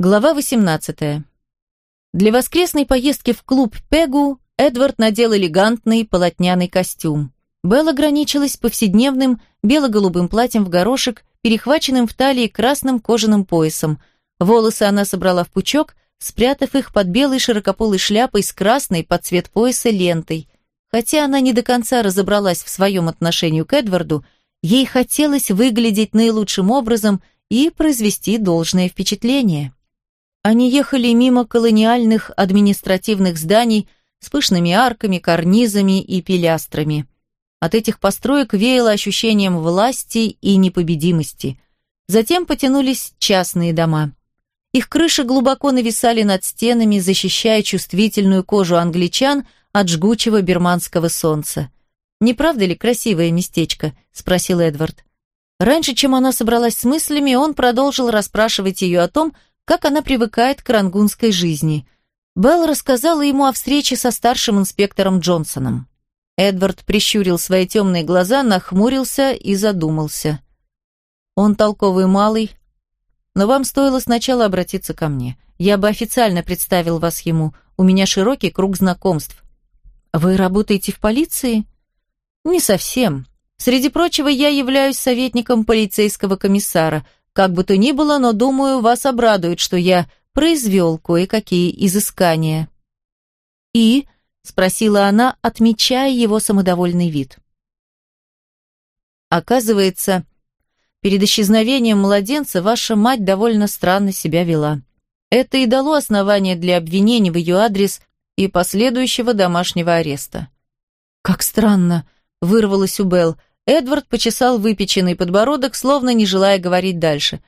Глава 18. Для воскресной поездки в клуб «Пегу» Эдвард надел элегантный полотняный костюм. Белл ограничилась повседневным бело-голубым платьем в горошек, перехваченным в талии красным кожаным поясом. Волосы она собрала в пучок, спрятав их под белой широкополой шляпой с красной под цвет пояса лентой. Хотя она не до конца разобралась в своем отношении к Эдварду, ей хотелось выглядеть наилучшим образом и произвести должное впечатление. Они ехали мимо колониальных административных зданий с пышными арками, карнизами и пилястрами. От этих построек веяло ощущением власти и непобедимости. Затем потянулись частные дома. Их крыши глубоко нависали над стенами, защищая чувствительную кожу англичан от жгучего бирманского солнца. «Не правда ли красивое местечко?» – спросил Эдвард. Раньше, чем она собралась с мыслями, он продолжил расспрашивать ее о том, как она привыкает к рангунской жизни. Белл рассказала ему о встрече со старшим инспектором Джонсоном. Эдвард прищурил свои темные глаза, нахмурился и задумался. «Он толковый малый, но вам стоило сначала обратиться ко мне. Я бы официально представил вас ему. У меня широкий круг знакомств». «Вы работаете в полиции?» «Не совсем. Среди прочего, я являюсь советником полицейского комиссара, как бы то ни было, но, думаю, вас обрадует, что я произвел кое-какие изыскания». «И?» — спросила она, отмечая его самодовольный вид. «Оказывается, перед исчезновением младенца ваша мать довольно странно себя вела. Это и дало основание для обвинений в ее адрес и последующего домашнего ареста». «Как странно!» — вырвалось у Белл. Эдвард почесал выпеченный подбородок, словно не желая говорить дальше.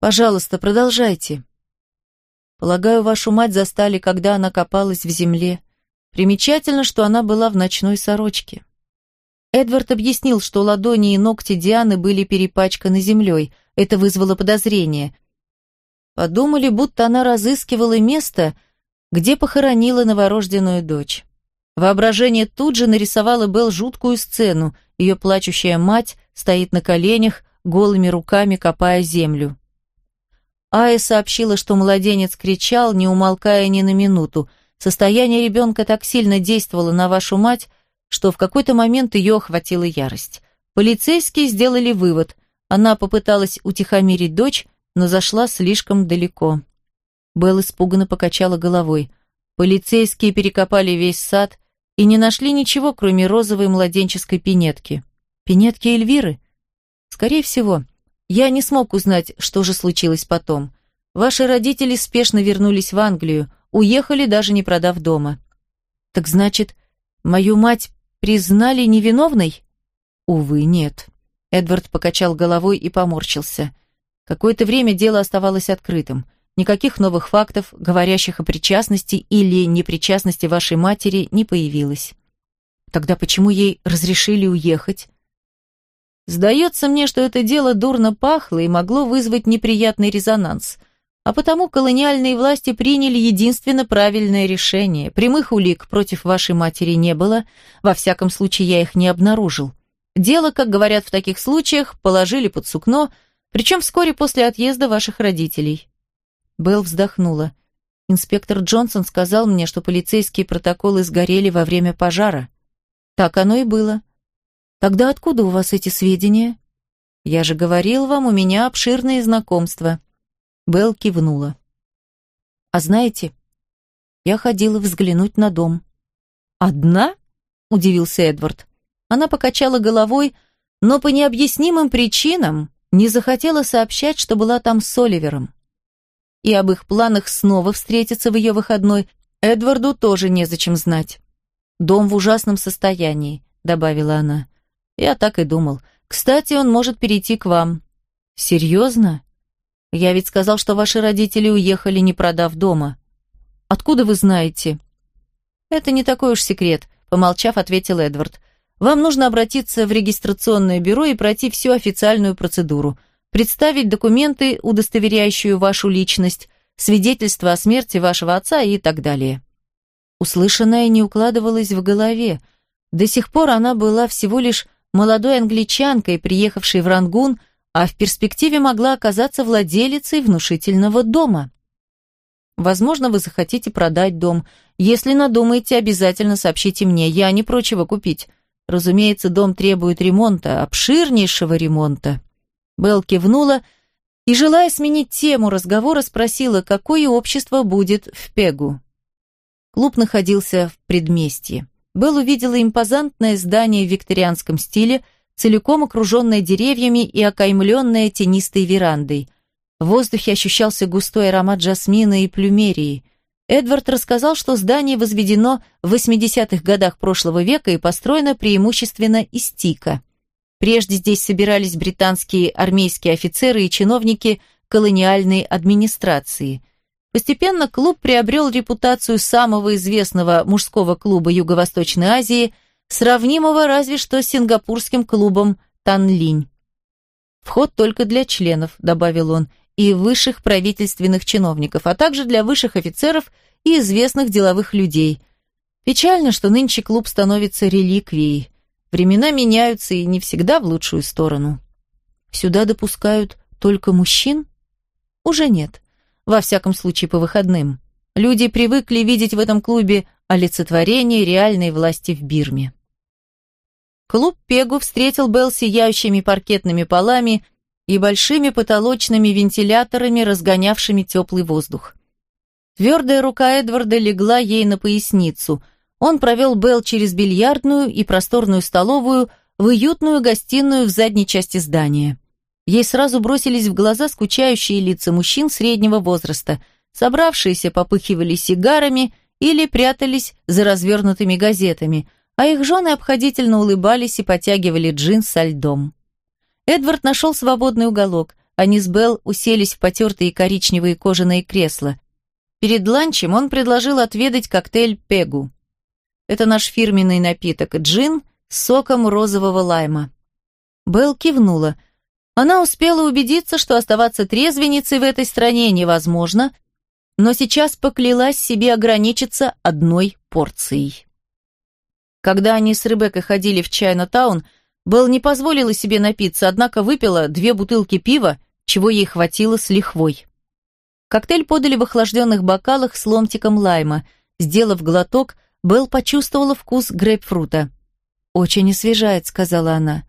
«Пожалуйста, продолжайте». «Полагаю, вашу мать застали, когда она копалась в земле. Примечательно, что она была в ночной сорочке». Эдвард объяснил, что ладони и ногти Дианы были перепачканы землей. Это вызвало подозрение. Подумали, будто она разыскивала место, где похоронила новорожденную дочь. Воображение тут же нарисовало Белл жуткую сцену. Ее плачущая мать стоит на коленях, голыми руками копая землю. Ая сообщила, что младенец кричал, не умолкая ни на минуту. Состояние ребенка так сильно действовало на вашу мать, что в какой-то момент ее охватила ярость. Полицейские сделали вывод. Она попыталась утихомирить дочь, но зашла слишком далеко. Белл испуганно покачала головой. Полицейские перекопали весь сад и не нашли ничего, кроме розовой младенческой пинетки. Пинетки Эльвиры? Скорее всего. Я не смог узнать, что же случилось потом. Ваши родители спешно вернулись в Англию, уехали, даже не продав дома. Так значит, мою мать признали невиновной? Увы, нет. Эдвард покачал головой и поморщился. Какое-то время дело оставалось открытым. Никаких новых фактов, говорящих о причастности или непричастности вашей матери, не появилось. Тогда почему ей разрешили уехать? Сдается мне, что это дело дурно пахло и могло вызвать неприятный резонанс. А потому колониальные власти приняли единственно правильное решение. Прямых улик против вашей матери не было, во всяком случае я их не обнаружил. Дело, как говорят в таких случаях, положили под сукно, причем вскоре после отъезда ваших родителей. Белл вздохнула. Инспектор Джонсон сказал мне, что полицейские протоколы сгорели во время пожара. Так оно и было. Тогда откуда у вас эти сведения? Я же говорил вам, у меня обширные знакомства. Белл кивнула. А знаете, я ходила взглянуть на дом. Одна? Удивился Эдвард. Она покачала головой, но по необъяснимым причинам не захотела сообщать, что была там с Оливером и об их планах снова встретиться в ее выходной Эдварду тоже незачем знать. «Дом в ужасном состоянии», — добавила она. «Я так и думал. Кстати, он может перейти к вам». «Серьезно? Я ведь сказал, что ваши родители уехали, не продав дома. Откуда вы знаете?» «Это не такой уж секрет», — помолчав, ответил Эдвард. «Вам нужно обратиться в регистрационное бюро и пройти всю официальную процедуру представить документы, удостоверяющие вашу личность, свидетельство о смерти вашего отца и так далее. Услышанное не укладывалось в голове. До сих пор она была всего лишь молодой англичанкой, приехавшей в Рангун, а в перспективе могла оказаться владелицей внушительного дома. Возможно, вы захотите продать дом. Если надумаете, обязательно сообщите мне. Я не прочего купить. Разумеется, дом требует ремонта, обширнейшего ремонта. Белл кивнула и, желая сменить тему разговора, спросила, какое общество будет в Пегу. Клуб находился в предместье. Белл увидела импозантное здание в викторианском стиле, целиком окруженное деревьями и окаймленное тенистой верандой – в воздухе ощущался густой аромат жасмина и плюмерии. Эдвард рассказал, что здание возведено в 80-х годах прошлого века и построено преимущественно из тика. Прежде здесь собирались британские армейские офицеры и чиновники колониальной администрации. Постепенно клуб приобрел репутацию самого известного мужского клуба Юго-Восточной Азии, сравнимого разве что с сингапурским клубом Танлинь. «Вход только для членов», — добавил он, и высших правительственных чиновников, а также для высших офицеров и известных деловых людей. Печально, что нынче клуб становится реликвией. Времена меняются и не всегда в лучшую сторону. Сюда допускают только мужчин? Уже нет. Во всяком случае, по выходным. Люди привыкли видеть в этом клубе олицетворение реальной власти в Бирме. Клуб Пегу встретил Белл сияющими паркетными полами и большими потолочными вентиляторами, разгонявшими теплый воздух. Твердая рука Эдварда легла ей на поясницу. Он провел Белл через бильярдную и просторную столовую в уютную гостиную в задней части здания. Ей сразу бросились в глаза скучающие лица мужчин среднего возраста, собравшиеся попыхивали сигарами или прятались за развернутыми газетами, а их жены обходительно улыбались и потягивали джин со льдом. Эдвард нашел свободный уголок. Они с Белл уселись в потертые коричневые кожаные кресла. Перед ланчем он предложил отведать коктейль «Пегу». Это наш фирменный напиток – джин с соком розового лайма. Белл кивнула. Она успела убедиться, что оставаться трезвенницей в этой стране невозможно, но сейчас поклялась себе ограничиться одной порцией. Когда они с Ребеккой ходили в Чайна-таун – Белл не позволила себе напиться, однако выпила две бутылки пива, чего ей хватило с лихвой. Коктейль подали в охлажденных бокалах с ломтиком лайма. Сделав глоток, Белл почувствовала вкус грейпфрута. «Очень освежает», — сказала она.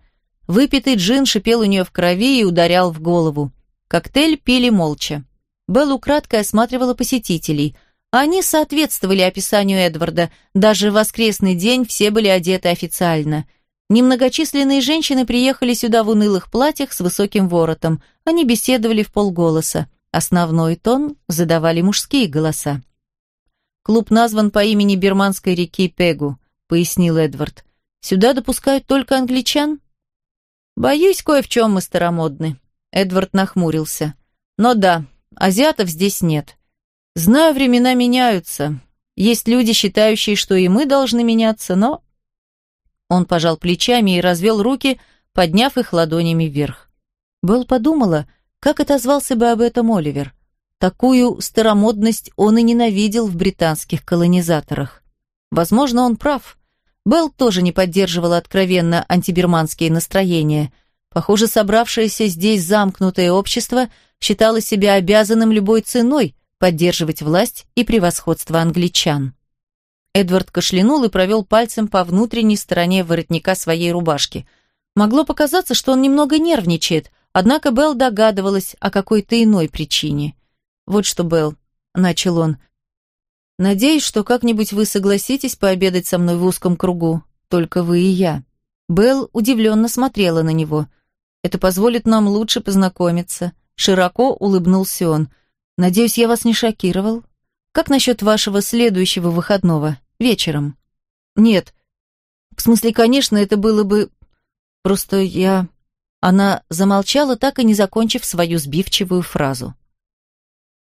Выпитый джин шипел у нее в крови и ударял в голову. Коктейль пили молча. Белл украдкой осматривала посетителей. Они соответствовали описанию Эдварда. Даже в воскресный день все были одеты официально — Немногочисленные женщины приехали сюда в унылых платьях с высоким воротом. Они беседовали в полголоса. Основной тон задавали мужские голоса. «Клуб назван по имени бирманской реки Пегу», — пояснил Эдвард. «Сюда допускают только англичан?» «Боюсь, кое в чем мы старомодны», — Эдвард нахмурился. «Но да, азиатов здесь нет. Знаю, времена меняются. Есть люди, считающие, что и мы должны меняться, но он пожал плечами и развел руки, подняв их ладонями вверх. Белл подумала, как отозвался бы об этом Оливер. Такую старомодность он и ненавидел в британских колонизаторах. Возможно, он прав. Белл тоже не поддерживала откровенно антибирманские настроения. Похоже, собравшееся здесь замкнутое общество считало себя обязанным любой ценой поддерживать власть и превосходство англичан. Эдвард кашлянул и провел пальцем по внутренней стороне воротника своей рубашки. Могло показаться, что он немного нервничает, однако Белл догадывалась о какой-то иной причине. «Вот что, Белл», — начал он, — «надеюсь, что как-нибудь вы согласитесь пообедать со мной в узком кругу, только вы и я». Белл удивленно смотрела на него. «Это позволит нам лучше познакомиться», — широко улыбнулся он. «Надеюсь, я вас не шокировал?» Как насчет вашего следующего выходного? Вечером? Нет. В смысле, конечно, это было бы... Просто я... Она замолчала, так и не закончив свою сбивчивую фразу.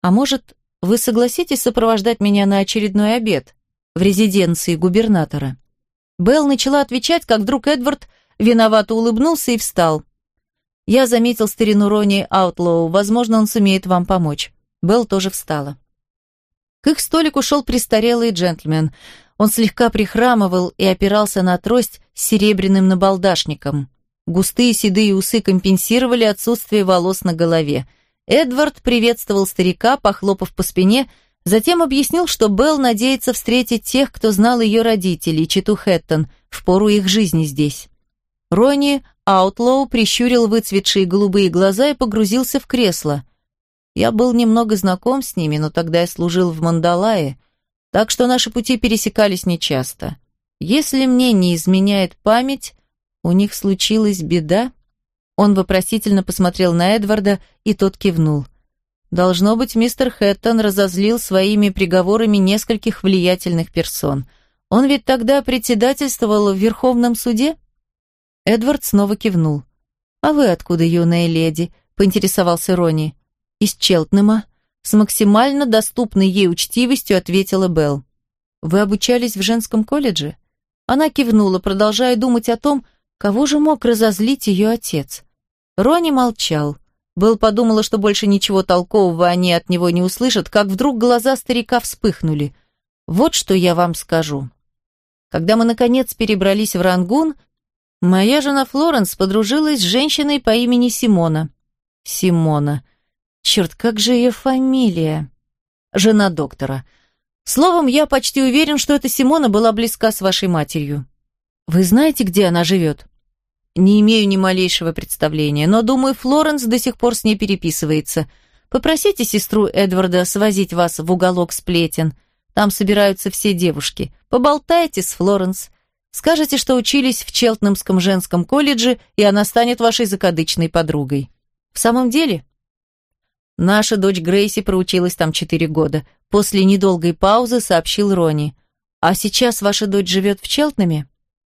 А может, вы согласитесь сопровождать меня на очередной обед в резиденции губернатора? Белл начала отвечать, как вдруг Эдвард виновато улыбнулся и встал. Я заметил старину Рони Аутлоу, возможно, он сумеет вам помочь. Белл тоже встала. К их столику шел престарелый джентльмен. Он слегка прихрамывал и опирался на трость с серебряным набалдашником. Густые седые усы компенсировали отсутствие волос на голове. Эдвард приветствовал старика, похлопав по спине, Затем объяснил, что Белл надеется встретить тех, кто знал ее родителей, Читу Хэттон, в пору их жизни здесь. Ронни Аутлоу прищурил выцветшие голубые глаза и погрузился в кресло. Я был немного знаком с ними, но тогда я служил в Мандалае, так что наши пути пересекались нечасто. Если мне не изменяет память, у них случилась беда. Он вопросительно посмотрел на Эдварда, и тот кивнул. Должно быть, мистер Хэттон разозлил своими приговорами нескольких влиятельных персон. Он ведь тогда председательствовал в Верховном суде? Эдвард снова кивнул. «А вы откуда, юная леди?» — поинтересовался Ронни. «Из Челтнема», — с максимально доступной ей учтивостью ответила Белл. «Вы обучались в женском колледже?» Она кивнула, продолжая думать о том, кого же мог разозлить ее отец. Ронни молчал. Белл подумала, что больше ничего толкового они от него не услышат, как вдруг глаза старика вспыхнули. «Вот что я вам скажу. Когда мы, наконец, перебрались в Рангун, моя жена Флоренс подружилась с женщиной по имени Симона». «Симона. Черт, как же ее фамилия?» «Жена доктора. Словом, я почти уверен, что эта Симона была близка с вашей матерью». «Вы знаете, где она живет?» Не имею ни малейшего представления, но, думаю, Флоренс до сих пор с ней переписывается. Попросите сестру Эдварда свозить вас в уголок сплетен. Там собираются все девушки. Поболтайте с Флоренс. Скажете, что учились в Челтнемском женском колледже, и она станет вашей закадычной подругой. В самом деле? Наша дочь Грейси проучилась там четыре года. После недолгой паузы сообщил Рони. А сейчас ваша дочь живет в Челтнеме?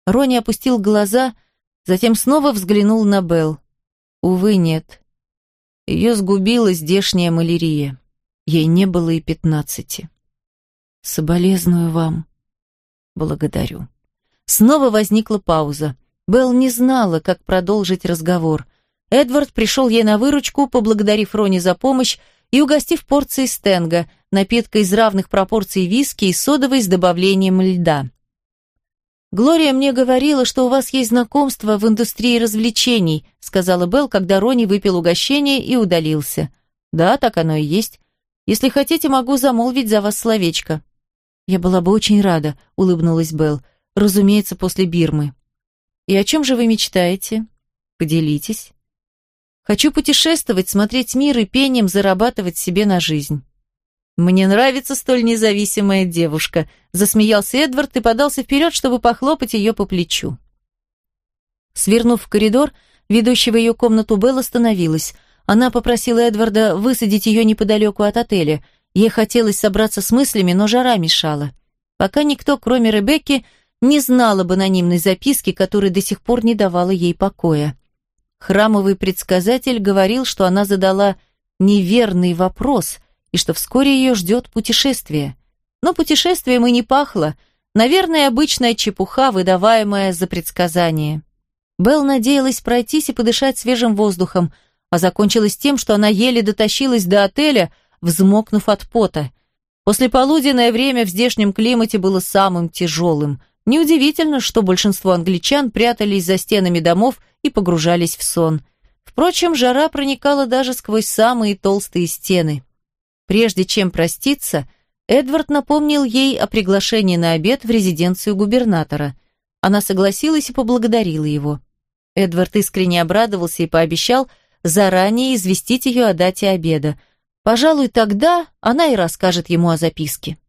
Рони опустил глаза Затем снова взглянул на Белл. Увы, нет. Ее сгубила здешняя малярия. Ей не было и пятнадцати. Соболезную вам. Благодарю. Снова возникла пауза. Белл не знала, как продолжить разговор. Эдвард пришел ей на выручку, поблагодарив Рони за помощь и угостив порцией стенга, напитка из равных пропорций виски и содовой с добавлением льда. «Глория мне говорила, что у вас есть знакомство в индустрии развлечений», сказала Белл, когда Рони выпил угощение и удалился. «Да, так оно и есть. Если хотите, могу замолвить за вас словечко». «Я была бы очень рада», — улыбнулась Белл. «Разумеется, после Бирмы». «И о чем же вы мечтаете?» «Поделитесь». «Хочу путешествовать, смотреть мир и пением зарабатывать себе на жизнь». «Мне нравится столь независимая девушка», – засмеялся Эдвард и подался вперед, чтобы похлопать ее по плечу. Свернув в коридор, ведущий в ее комнату Белл остановилась. Она попросила Эдварда высадить ее неподалеку от отеля. Ей хотелось собраться с мыслями, но жара мешала. Пока никто, кроме Ребекки, не знал об анонимной записке, которая до сих пор не давала ей покоя. Храмовый предсказатель говорил, что она задала неверный вопрос – и что вскоре ее ждет путешествие. Но путешествием и не пахло, наверное, обычная чепуха, выдаваемая за предсказание. Белл надеялась пройтись и подышать свежим воздухом, а закончилось тем, что она еле дотащилась до отеля, взмокнув от пота. Послеполуденное время в здешнем климате было самым тяжелым. Неудивительно, что большинство англичан прятались за стенами домов и погружались в сон. Впрочем, жара проникала даже сквозь самые толстые стены. Прежде чем проститься, Эдвард напомнил ей о приглашении на обед в резиденцию губернатора. Она согласилась и поблагодарила его. Эдвард искренне обрадовался и пообещал заранее известить ее о дате обеда. Пожалуй, тогда она и расскажет ему о записке.